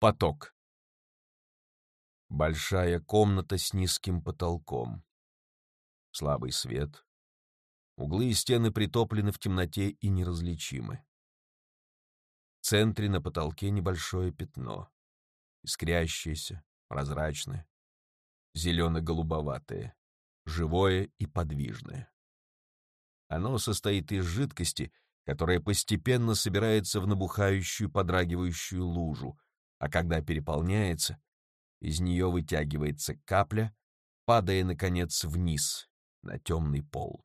Поток. Большая комната с низким потолком. Слабый свет. Углы и стены притоплены в темноте и неразличимы. В центре на потолке небольшое пятно. Искрящееся, прозрачное, зелено-голубоватое, живое и подвижное. Оно состоит из жидкости, которая постепенно собирается в набухающую подрагивающую лужу, а когда переполняется, из нее вытягивается капля, падая, наконец, вниз, на темный пол.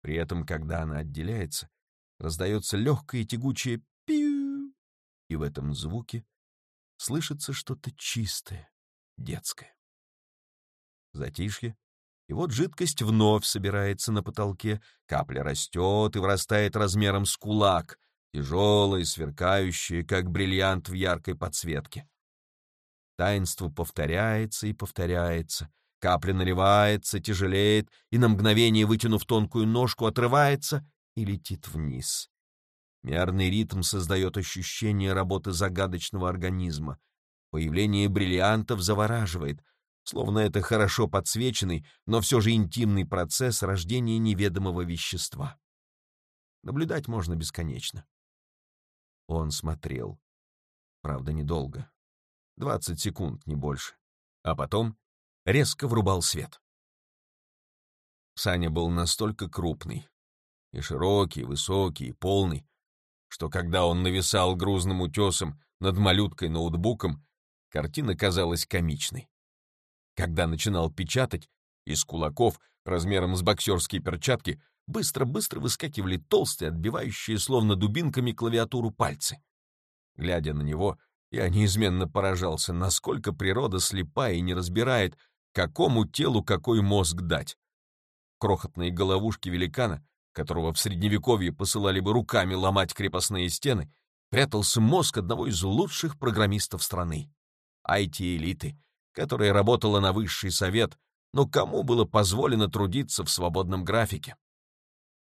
При этом, когда она отделяется, раздается легкое тягучее «пиу», и в этом звуке слышится что-то чистое, детское. Затишье, и вот жидкость вновь собирается на потолке, капля растет и вырастает размером с кулак, тяжелые, сверкающие, как бриллиант в яркой подсветке. Таинство повторяется и повторяется. Капля наливается, тяжелеет и на мгновение, вытянув тонкую ножку, отрывается и летит вниз. Мерный ритм создает ощущение работы загадочного организма. Появление бриллиантов завораживает, словно это хорошо подсвеченный, но все же интимный процесс рождения неведомого вещества. Наблюдать можно бесконечно. Он смотрел. Правда, недолго. Двадцать секунд, не больше. А потом резко врубал свет. Саня был настолько крупный, и широкий, и высокий, и полный, что когда он нависал грузным утесом над малюткой-ноутбуком, картина казалась комичной. Когда начинал печатать, из кулаков, размером с боксерские перчатки, быстро-быстро выскакивали толстые, отбивающие словно дубинками клавиатуру пальцы. Глядя на него, я неизменно поражался, насколько природа слепа и не разбирает, какому телу какой мозг дать. Крохотные головушки великана, которого в средневековье посылали бы руками ломать крепостные стены, прятался мозг одного из лучших программистов страны. IT-элиты, которая работала на высший совет, но кому было позволено трудиться в свободном графике?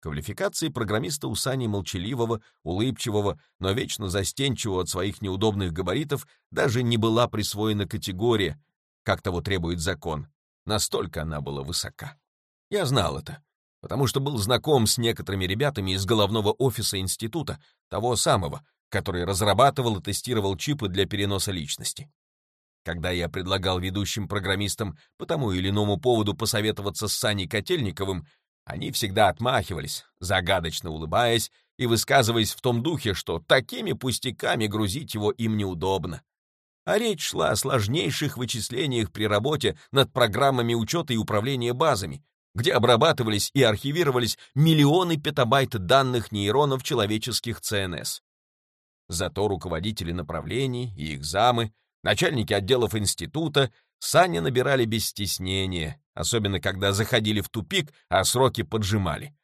Квалификации программиста у Сани молчаливого, улыбчивого, но вечно застенчивого от своих неудобных габаритов даже не была присвоена категория, как того требует закон. Настолько она была высока. Я знал это, потому что был знаком с некоторыми ребятами из головного офиса института, того самого, который разрабатывал и тестировал чипы для переноса личности. Когда я предлагал ведущим программистам по тому или иному поводу посоветоваться с Саней Котельниковым, они всегда отмахивались, загадочно улыбаясь и высказываясь в том духе, что такими пустяками грузить его им неудобно. А речь шла о сложнейших вычислениях при работе над программами учета и управления базами, где обрабатывались и архивировались миллионы петабайт данных нейронов человеческих ЦНС. Зато руководители направлений и их замы, начальники отделов института Сани набирали без стеснения, особенно когда заходили в тупик, а сроки поджимали.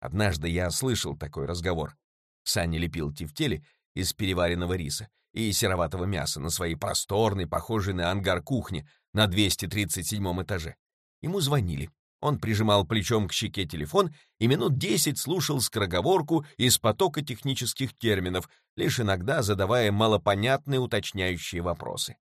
Однажды я слышал такой разговор. Саня лепил тефтели из переваренного риса и сероватого мяса на своей просторной, похожей на ангар кухне на 237 этаже. Ему звонили. Он прижимал плечом к щеке телефон и минут десять слушал скороговорку из потока технических терминов, лишь иногда задавая малопонятные уточняющие вопросы.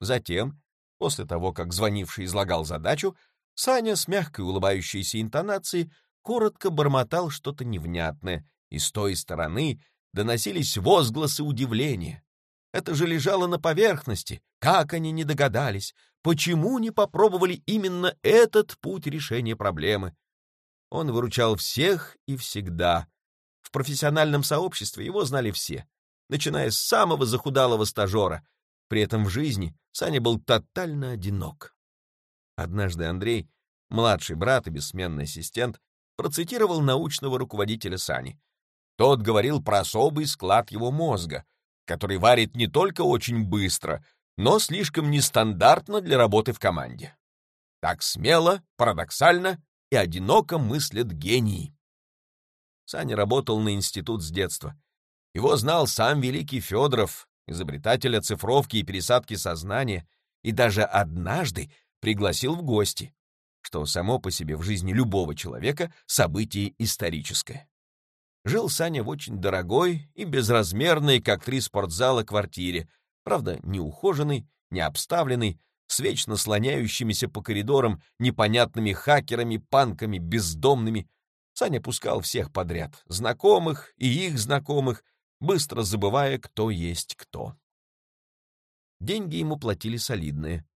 Затем После того, как звонивший излагал задачу, Саня с мягкой улыбающейся интонацией коротко бормотал что-то невнятное, и с той стороны доносились возгласы удивления. Это же лежало на поверхности. Как они не догадались? Почему не попробовали именно этот путь решения проблемы? Он выручал всех и всегда. В профессиональном сообществе его знали все, начиная с самого захудалого стажера, при этом в жизни Саня был тотально одинок. Однажды Андрей, младший брат и бессменный ассистент, процитировал научного руководителя Сани. Тот говорил про особый склад его мозга, который варит не только очень быстро, но слишком нестандартно для работы в команде. Так смело, парадоксально и одиноко мыслят гении. Саня работал на институт с детства. Его знал сам великий Федоров, изобретатель оцифровки и пересадки сознания, и даже однажды пригласил в гости, что само по себе в жизни любого человека событие историческое. Жил Саня в очень дорогой и безразмерной, как три спортзала, квартире, Правда, неухоженный, необставленный, с вечно слоняющимися по коридорам непонятными хакерами, панками, бездомными. Саня пускал всех подряд, знакомых и их знакомых, быстро забывая, кто есть кто. Деньги ему платили солидные.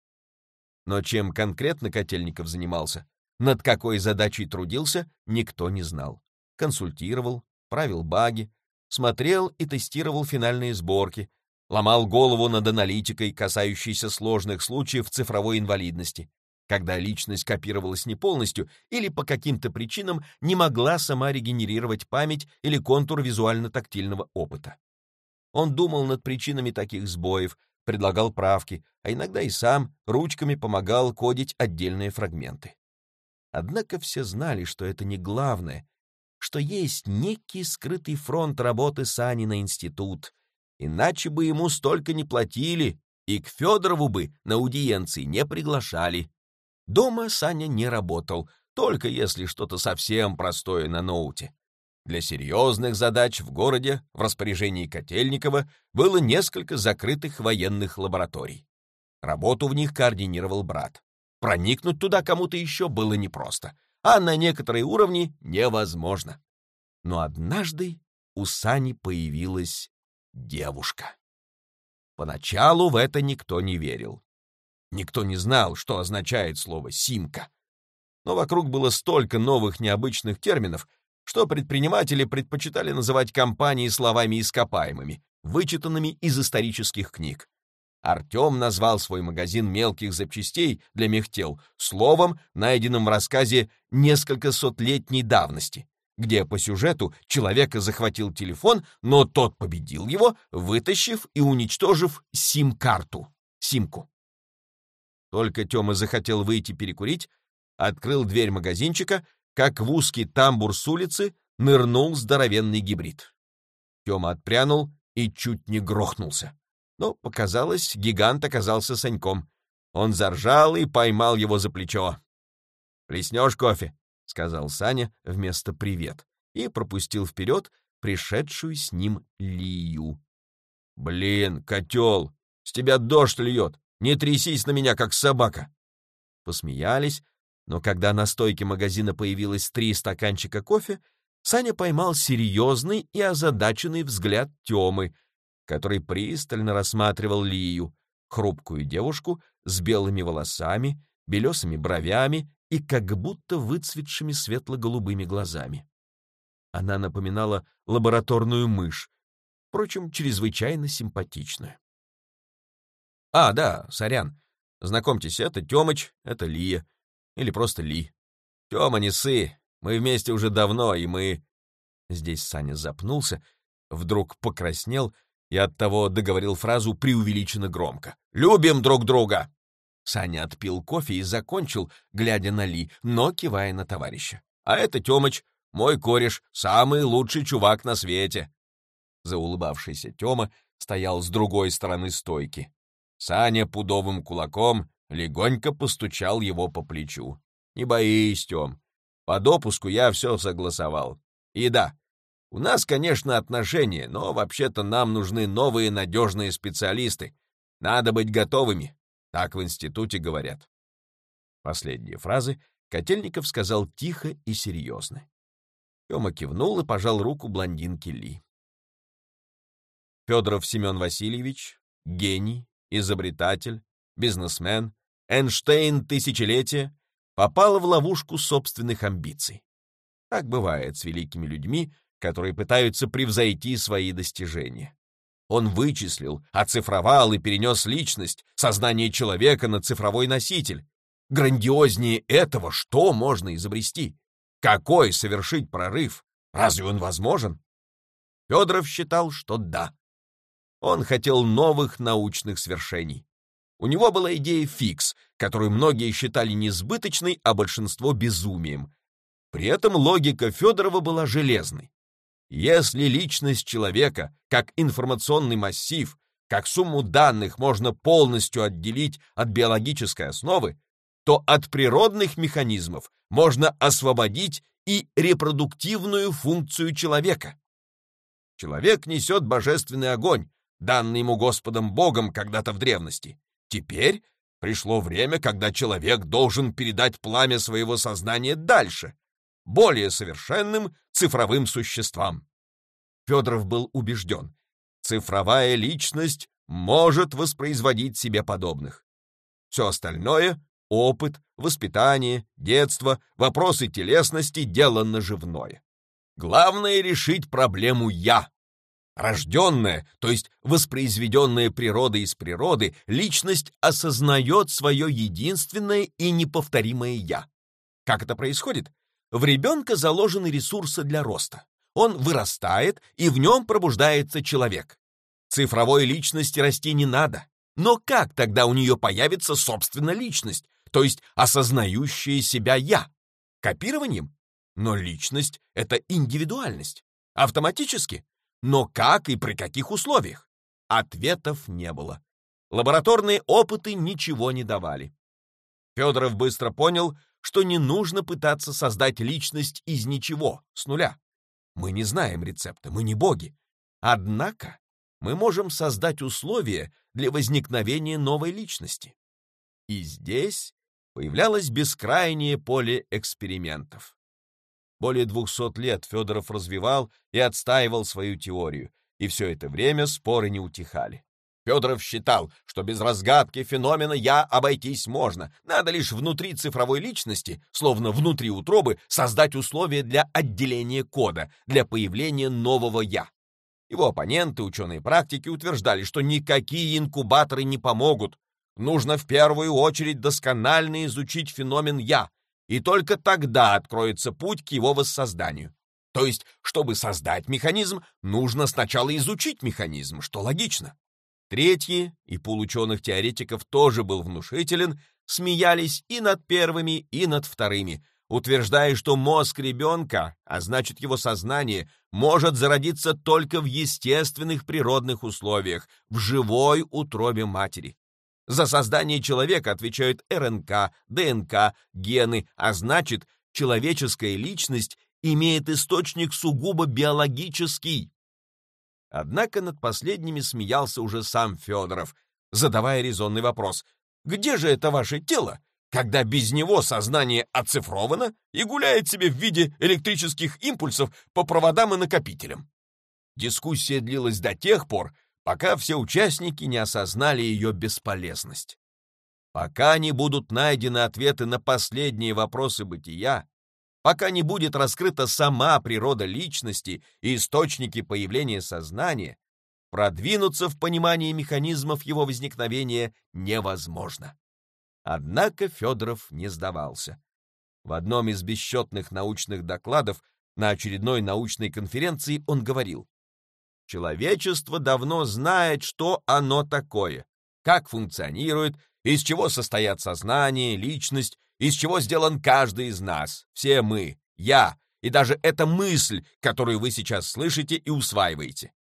Но чем конкретно Котельников занимался, над какой задачей трудился, никто не знал. Консультировал, правил баги, смотрел и тестировал финальные сборки, ломал голову над аналитикой, касающейся сложных случаев цифровой инвалидности, когда личность копировалась не полностью или по каким-то причинам не могла сама регенерировать память или контур визуально-тактильного опыта. Он думал над причинами таких сбоев, предлагал правки, а иногда и сам ручками помогал кодить отдельные фрагменты. Однако все знали, что это не главное, что есть некий скрытый фронт работы Сани на институт, иначе бы ему столько не платили, и к Федорову бы на аудиенции не приглашали. Дома Саня не работал, только если что-то совсем простое на ноуте. Для серьезных задач в городе в распоряжении Котельникова было несколько закрытых военных лабораторий. Работу в них координировал брат. Проникнуть туда кому-то еще было непросто, а на некоторые уровни невозможно. Но однажды у Сани появилась девушка. Поначалу в это никто не верил. Никто не знал, что означает слово «симка». Но вокруг было столько новых необычных терминов, что предприниматели предпочитали называть компании словами ископаемыми, вычитанными из исторических книг. Артем назвал свой магазин мелких запчастей для мехтел словом, найденным в рассказе «Несколько сотлетней давности», где по сюжету человека захватил телефон, но тот победил его, вытащив и уничтожив сим-карту, симку. Только Тёма захотел выйти перекурить, открыл дверь магазинчика, как в узкий тамбур с улицы нырнул здоровенный гибрид. Тёма отпрянул и чуть не грохнулся. Но, показалось, гигант оказался Саньком. Он заржал и поймал его за плечо. «Плеснешь кофе?» — сказал Саня вместо «привет» и пропустил вперед пришедшую с ним Лию. «Блин, котел, с тебя дождь льет, не трясись на меня, как собака!» Посмеялись, но когда на стойке магазина появилось три стаканчика кофе, Саня поймал серьезный и озадаченный взгляд Темы — который пристально рассматривал Лию, хрупкую девушку с белыми волосами, белесыми бровями и как будто выцветшими светло-голубыми глазами. Она напоминала лабораторную мышь, впрочем, чрезвычайно симпатичную. «А, да, сорян. Знакомьтесь, это Тёмыч, это Лия. Или просто Ли. Тёма, не сы. Мы вместе уже давно, и мы...» Здесь Саня запнулся, вдруг покраснел и оттого договорил фразу преувеличенно громко. «Любим друг друга!» Саня отпил кофе и закончил, глядя на Ли, но кивая на товарища. «А это Тёмыч, мой кореш, самый лучший чувак на свете!» Заулыбавшийся Тёма стоял с другой стороны стойки. Саня пудовым кулаком легонько постучал его по плечу. «Не боись, Тём, по допуску я все согласовал. И да, у нас, конечно, отношения, но вообще-то нам нужны новые надежные специалисты. Надо быть готовыми. Так в институте говорят. Последние фразы Котельников сказал тихо и серьезно. Тёма кивнул и пожал руку блондинке Ли. Федоров Семен Васильевич, гений, изобретатель, бизнесмен, Эйнштейн тысячелетия, попал в ловушку собственных амбиций. Так бывает с великими людьми, которые пытаются превзойти свои достижения. Он вычислил, оцифровал и перенес личность, сознание человека на цифровой носитель. Грандиознее этого что можно изобрести? Какой совершить прорыв? Разве он возможен? Федоров считал, что да. Он хотел новых научных свершений. У него была идея фикс, которую многие считали несбыточной, а большинство безумием. При этом логика Федорова была железной. Если личность человека, как информационный массив, как сумму данных можно полностью отделить от биологической основы, то от природных механизмов можно освободить и репродуктивную функцию человека. Человек несет божественный огонь, данный ему Господом Богом когда-то в древности. Теперь пришло время, когда человек должен передать пламя своего сознания дальше, более совершенным цифровым существам. Федоров был убежден, цифровая личность может воспроизводить себе подобных. Все остальное — опыт, воспитание, детство, вопросы телесности — дело наживное. Главное — решить проблему «я». Рожденная, то есть воспроизведенная природой из природы, личность осознает свое единственное и неповторимое «я». Как это происходит? В ребенка заложены ресурсы для роста. Он вырастает, и в нем пробуждается человек. Цифровой личности расти не надо. Но как тогда у нее появится собственная личность, то есть осознающая себя «я»? Копированием? Но личность — это индивидуальность. Автоматически? Но как и при каких условиях? Ответов не было. Лабораторные опыты ничего не давали. Федоров быстро понял, что не нужно пытаться создать личность из ничего, с нуля. Мы не знаем рецепта, мы не боги. Однако мы можем создать условия для возникновения новой личности. И здесь появлялось бескрайнее поле экспериментов. Более двухсот лет Федоров развивал и отстаивал свою теорию, и все это время споры не утихали. Федоров считал, что без разгадки феномена «я» обойтись можно. Надо лишь внутри цифровой личности, словно внутри утробы, создать условия для отделения кода, для появления нового «я». Его оппоненты, ученые практики, утверждали, что никакие инкубаторы не помогут. Нужно в первую очередь досконально изучить феномен «я», и только тогда откроется путь к его воссозданию. То есть, чтобы создать механизм, нужно сначала изучить механизм, что логично. Третьи, и полученных теоретиков тоже был внушителен, смеялись и над первыми, и над вторыми, утверждая, что мозг ребенка, а значит его сознание, может зародиться только в естественных природных условиях, в живой утробе матери. За создание человека отвечают РНК, ДНК, гены, а значит, человеческая личность имеет источник сугубо биологический. Однако над последними смеялся уже сам Федоров, задавая резонный вопрос. «Где же это ваше тело, когда без него сознание оцифровано и гуляет себе в виде электрических импульсов по проводам и накопителям?» Дискуссия длилась до тех пор, пока все участники не осознали ее бесполезность. Пока не будут найдены ответы на последние вопросы бытия, пока не будет раскрыта сама природа личности и источники появления сознания, продвинуться в понимании механизмов его возникновения невозможно. Однако Федоров не сдавался. В одном из бесчетных научных докладов на очередной научной конференции он говорил, «Человечество давно знает, что оно такое, как функционирует, из чего состоят сознание, личность из чего сделан каждый из нас, все мы, я, и даже эта мысль, которую вы сейчас слышите и усваиваете.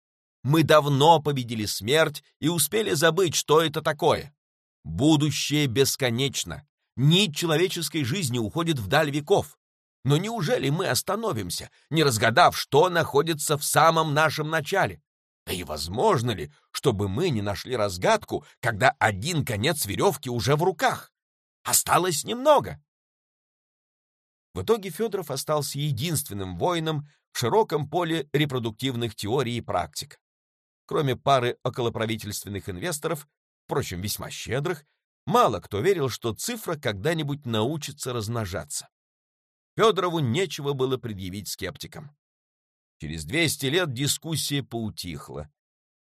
Мы давно победили смерть и успели забыть, что это такое. Будущее бесконечно. Нить человеческой жизни уходит вдаль веков. Но неужели мы остановимся, не разгадав, что находится в самом нашем начале? Да и возможно ли, чтобы мы не нашли разгадку, когда один конец веревки уже в руках? Осталось немного. В итоге Федоров остался единственным воином в широком поле репродуктивных теорий и практик. Кроме пары околоправительственных инвесторов, впрочем, весьма щедрых, мало кто верил, что цифра когда-нибудь научится размножаться. Федорову нечего было предъявить скептикам. Через 200 лет дискуссия поутихла.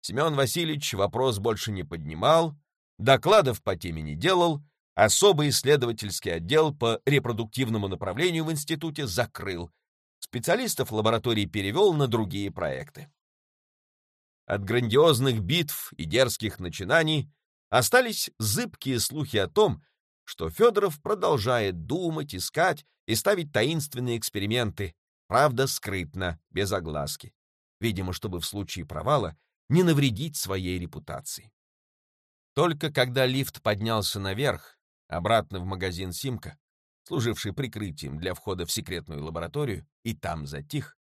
Семен Васильевич вопрос больше не поднимал, докладов по теме не делал, Особый исследовательский отдел по репродуктивному направлению в институте закрыл. Специалистов лаборатории перевел на другие проекты. От грандиозных битв и дерзких начинаний остались зыбкие слухи о том, что Федоров продолжает думать, искать и ставить таинственные эксперименты, правда, скрытно, без огласки, видимо, чтобы в случае провала не навредить своей репутации. Только когда лифт поднялся наверх, обратно в магазин «Симка», служивший прикрытием для входа в секретную лабораторию, и там затих,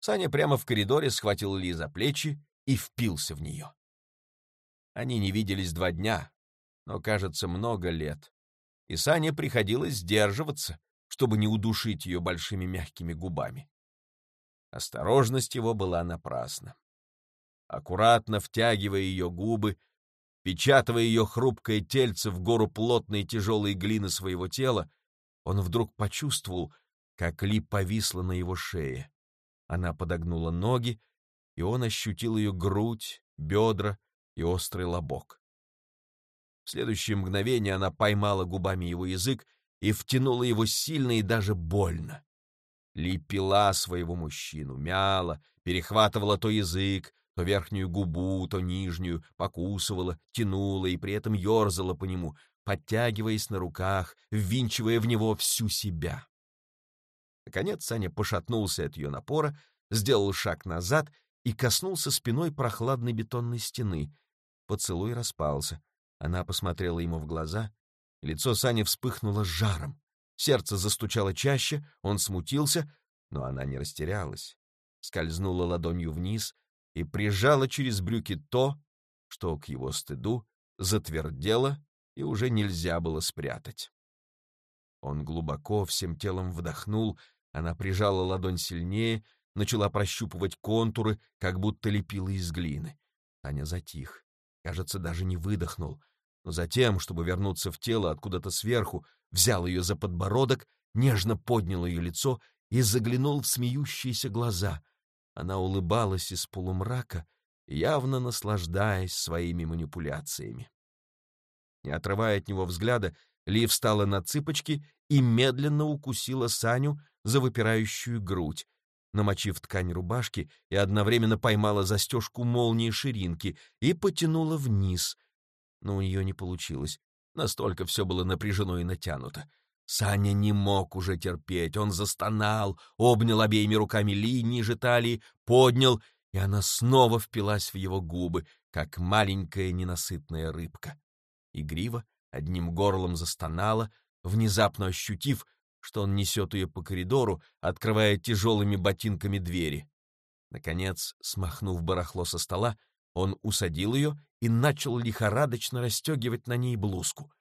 Саня прямо в коридоре схватил Ли за плечи и впился в нее. Они не виделись два дня, но, кажется, много лет. И Сане приходилось сдерживаться, чтобы не удушить ее большими мягкими губами. Осторожность его была напрасна. Аккуратно втягивая ее губы, печатывая ее хрупкое тельце в гору плотной тяжелой глины своего тела, он вдруг почувствовал, как Ли повисла на его шее. Она подогнула ноги, и он ощутил ее грудь, бедра и острый лобок. В следующее мгновение она поймала губами его язык и втянула его сильно и даже больно. Ли пила своего мужчину, мяла, перехватывала то язык, то верхнюю губу, то нижнюю, покусывала, тянула и при этом ерзала по нему, подтягиваясь на руках, ввинчивая в него всю себя. Наконец Саня пошатнулся от ее напора, сделал шаг назад и коснулся спиной прохладной бетонной стены. Поцелуй распался. Она посмотрела ему в глаза. Лицо Сани вспыхнуло жаром. Сердце застучало чаще, он смутился, но она не растерялась. Скользнула ладонью вниз и прижала через брюки то, что к его стыду затвердело и уже нельзя было спрятать. Он глубоко всем телом вдохнул, она прижала ладонь сильнее, начала прощупывать контуры, как будто лепила из глины. Таня затих. Кажется, даже не выдохнул. Но затем, чтобы вернуться в тело откуда-то сверху, взял ее за подбородок, нежно поднял ее лицо и заглянул в смеющиеся глаза. Она улыбалась из полумрака, явно наслаждаясь своими манипуляциями. Не отрывая от него взгляда, Ли встала на цыпочки и медленно укусила Саню за выпирающую грудь, намочив ткань рубашки и одновременно поймала застежку молнии ширинки и потянула вниз. Но у нее не получилось. Настолько все было напряжено и натянуто. Саня не мог уже терпеть. Он застонал, обнял обеими руками Ли ниже талии, поднял, и она снова впилась в его губы, как маленькая ненасытная рыбка. Игриво одним горлом застонала, внезапно ощутив, что он несет ее по коридору, открывая тяжелыми ботинками двери. Наконец, смахнув барахло со стола, он усадил ее и начал лихорадочно расстегивать на ней блузку.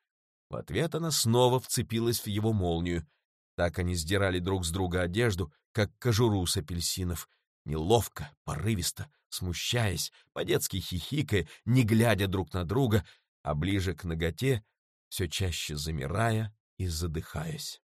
В ответ она снова вцепилась в его молнию. Так они сдирали друг с друга одежду, как кожуру с апельсинов, неловко, порывисто, смущаясь, по-детски хихикая, не глядя друг на друга, а ближе к ноготе, все чаще замирая и задыхаясь.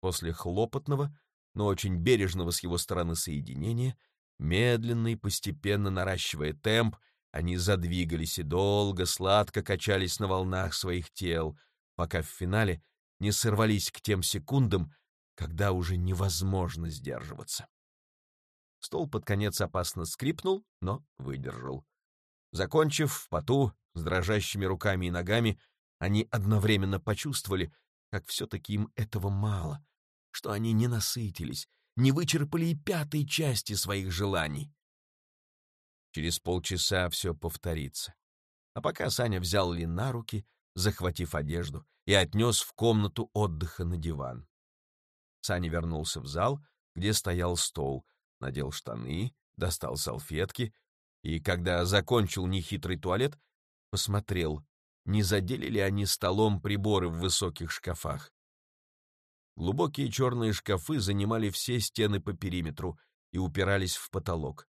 После хлопотного, но очень бережного с его стороны соединения, медленно и постепенно наращивая темп, они задвигались и долго, сладко качались на волнах своих тел, пока в финале не сорвались к тем секундам, когда уже невозможно сдерживаться. Стол под конец опасно скрипнул, но выдержал. Закончив в поту, с дрожащими руками и ногами, они одновременно почувствовали, как все-таки им этого мало, что они не насытились, не вычерпали и пятой части своих желаний. Через полчаса все повторится. А пока Саня взял Ли на руки, захватив одежду, и отнес в комнату отдыха на диван. Саня вернулся в зал, где стоял стол, надел штаны, достал салфетки, и, когда закончил нехитрый туалет, посмотрел, не задели ли они столом приборы в высоких шкафах. Глубокие черные шкафы занимали все стены по периметру и упирались в потолок.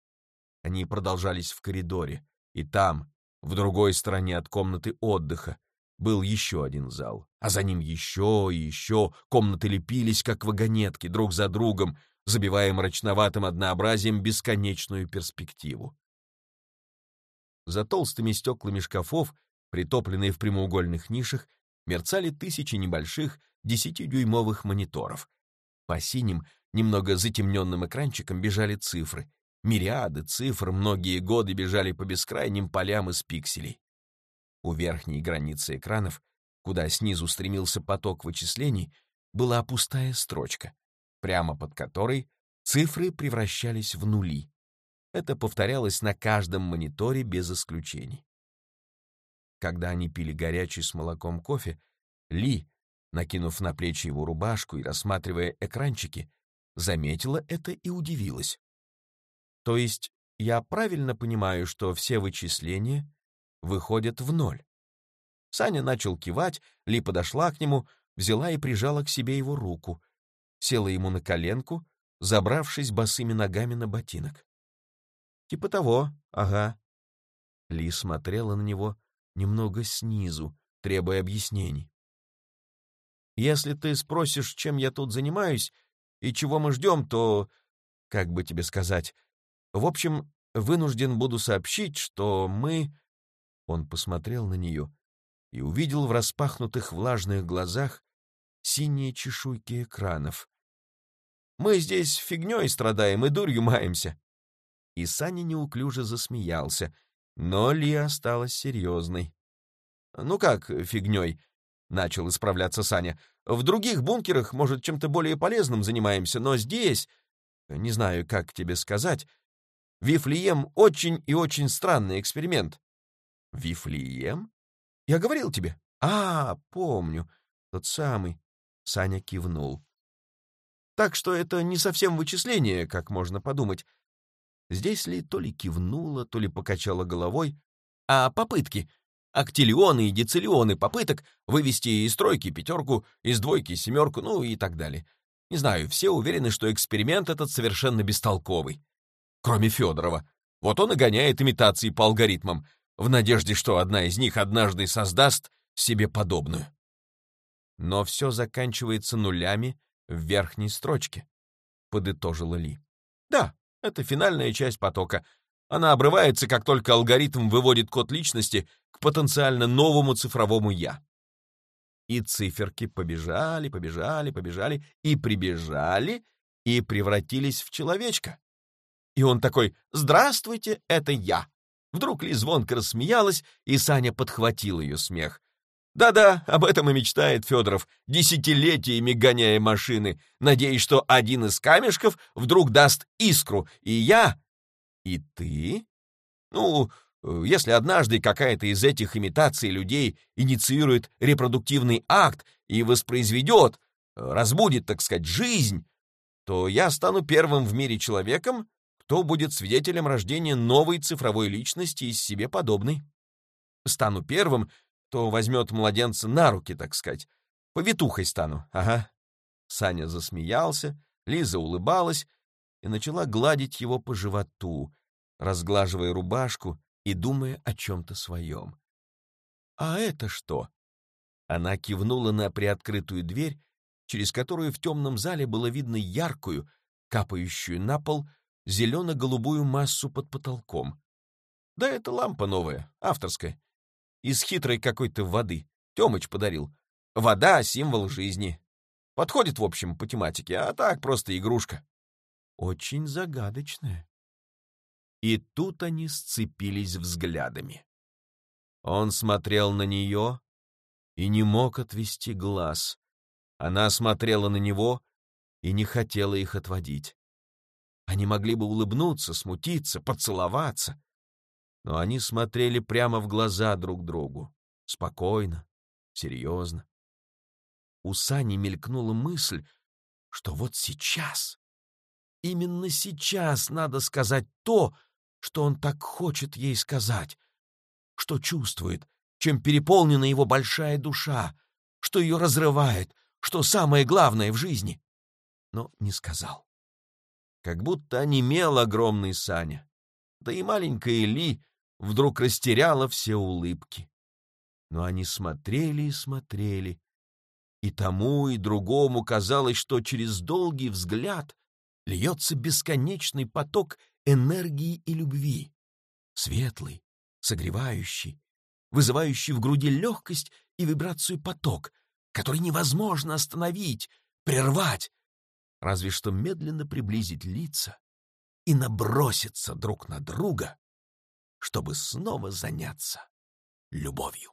Они продолжались в коридоре, и там, в другой стороне от комнаты отдыха, был еще один зал, а за ним еще и еще комнаты лепились, как вагонетки, друг за другом, забивая мрачноватым однообразием бесконечную перспективу. За толстыми стеклами шкафов, притопленные в прямоугольных нишах, мерцали тысячи небольших десятидюймовых мониторов. По синим, немного затемненным экранчикам бежали цифры. Мириады цифр многие годы бежали по бескрайним полям из пикселей. У верхней границы экранов, куда снизу стремился поток вычислений, была пустая строчка, прямо под которой цифры превращались в нули. Это повторялось на каждом мониторе без исключений. Когда они пили горячий с молоком кофе, Ли, накинув на плечи его рубашку и рассматривая экранчики, заметила это и удивилась. То есть я правильно понимаю, что все вычисления выходят в ноль. Саня начал кивать, Ли подошла к нему, взяла и прижала к себе его руку, села ему на коленку, забравшись босыми ногами на ботинок. «Типа того, ага». Ли смотрела на него немного снизу, требуя объяснений. «Если ты спросишь, чем я тут занимаюсь и чего мы ждем, то, как бы тебе сказать, в общем, вынужден буду сообщить, что мы...» Он посмотрел на нее и увидел в распахнутых влажных глазах синие чешуйки экранов. «Мы здесь фигней страдаем и дурью маемся». И Саня неуклюже засмеялся, но Ли осталась серьезной. «Ну как фигней?» — начал исправляться Саня. «В других бункерах, может, чем-то более полезным занимаемся, но здесь... Не знаю, как тебе сказать. Вифлеем очень и очень странный эксперимент». «Вифлеем?» Я говорил тебе. А, помню. Тот самый. Саня кивнул. Так что это не совсем вычисление, как можно подумать. Здесь ли то ли кивнула, то ли покачала головой, а попытки. Актилионы и дециллионы попыток вывести из тройки пятерку, из двойки семерку, ну и так далее. Не знаю, все уверены, что эксперимент этот совершенно бестолковый. Кроме Федорова. Вот он и гоняет имитации по алгоритмам — в надежде, что одна из них однажды создаст себе подобную. Но все заканчивается нулями в верхней строчке, подытожила Ли. Да, это финальная часть потока. Она обрывается, как только алгоритм выводит код личности к потенциально новому цифровому «я». И циферки побежали, побежали, побежали, и прибежали, и превратились в человечка. И он такой «Здравствуйте, это я». Вдруг Ли рассмеялась, и Саня подхватил ее смех. Да-да, об этом и мечтает Федоров, десятилетиями гоняя машины, надеясь, что один из камешков вдруг даст искру, и я... И ты? Ну, если однажды какая-то из этих имитаций людей инициирует репродуктивный акт и воспроизведет, разбудит, так сказать, жизнь, то я стану первым в мире человеком, кто будет свидетелем рождения новой цифровой личности из себе подобной. Стану первым, кто возьмет младенца на руки, так сказать. Повитухой стану, ага. Саня засмеялся, Лиза улыбалась и начала гладить его по животу, разглаживая рубашку и думая о чем-то своем. «А это что?» Она кивнула на приоткрытую дверь, через которую в темном зале было видно яркую, капающую на пол, зелено-голубую массу под потолком. Да это лампа новая, авторская. Из хитрой какой-то воды. Тёмыч подарил. Вода — символ жизни. Подходит, в общем, по тематике, а так просто игрушка. Очень загадочная. И тут они сцепились взглядами. Он смотрел на нее и не мог отвести глаз. Она смотрела на него и не хотела их отводить. Они могли бы улыбнуться, смутиться, поцеловаться. Но они смотрели прямо в глаза друг другу, спокойно, серьезно. У Сани мелькнула мысль, что вот сейчас, именно сейчас надо сказать то, что он так хочет ей сказать, что чувствует, чем переполнена его большая душа, что ее разрывает, что самое главное в жизни. Но не сказал как будто онемел огромный Саня. Да и маленькая Ли вдруг растеряла все улыбки. Но они смотрели и смотрели, и тому, и другому казалось, что через долгий взгляд льется бесконечный поток энергии и любви, светлый, согревающий, вызывающий в груди легкость и вибрацию поток, который невозможно остановить, прервать, разве что медленно приблизить лица и наброситься друг на друга, чтобы снова заняться любовью.